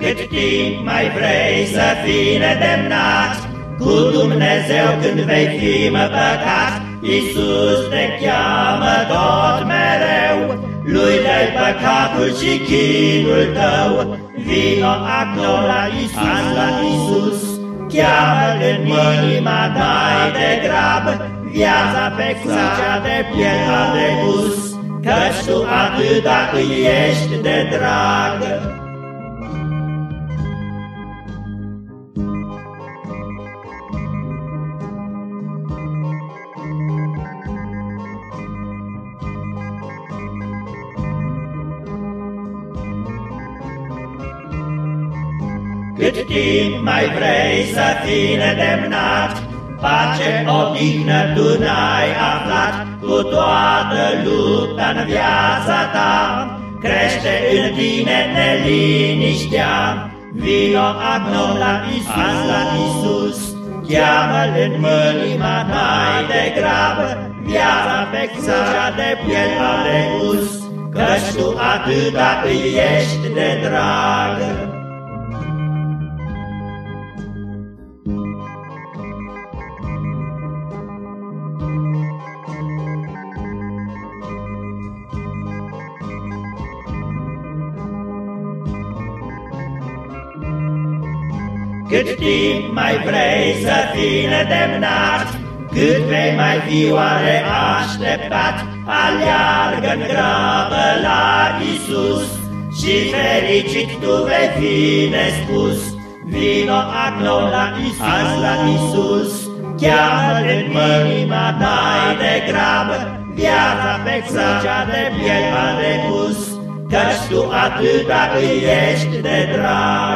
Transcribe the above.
Cât timp mai vrei să fii nedemnat Cu Dumnezeu când vei fi păcat Iisus te cheamă tot mereu Lui dai păcatul și chinul tău. Vino acolo la Iisus, la Iisus Cheamă-L în inima mai degrabă Viața pe crucea de piel a depus Căci tu atâta îi ești de dragă Cât timp mai vrei să fii nedemnat, Pace, odihnă tu n-ai aflat, Cu toată lupta în viața ta, Crește în tine neliniștea, Vino acum la Isus, la Isus, Cheamă-L în mânima mai degrabă, Viața pe cea de piel a repus, Căci tu atâta îi ești de dragă. Cât timp mai vrei să fii nedemnat, Cât vei mai fi oare așteptat, Aleargă-n grabă la Isus Și fericit tu vei fi nespus. Vino acolo la Isus, la Isus, Cheamă-L în mânima mai degrabă, Viața pe crucea de piel a depus, Căci tu atâta îi ești de drag.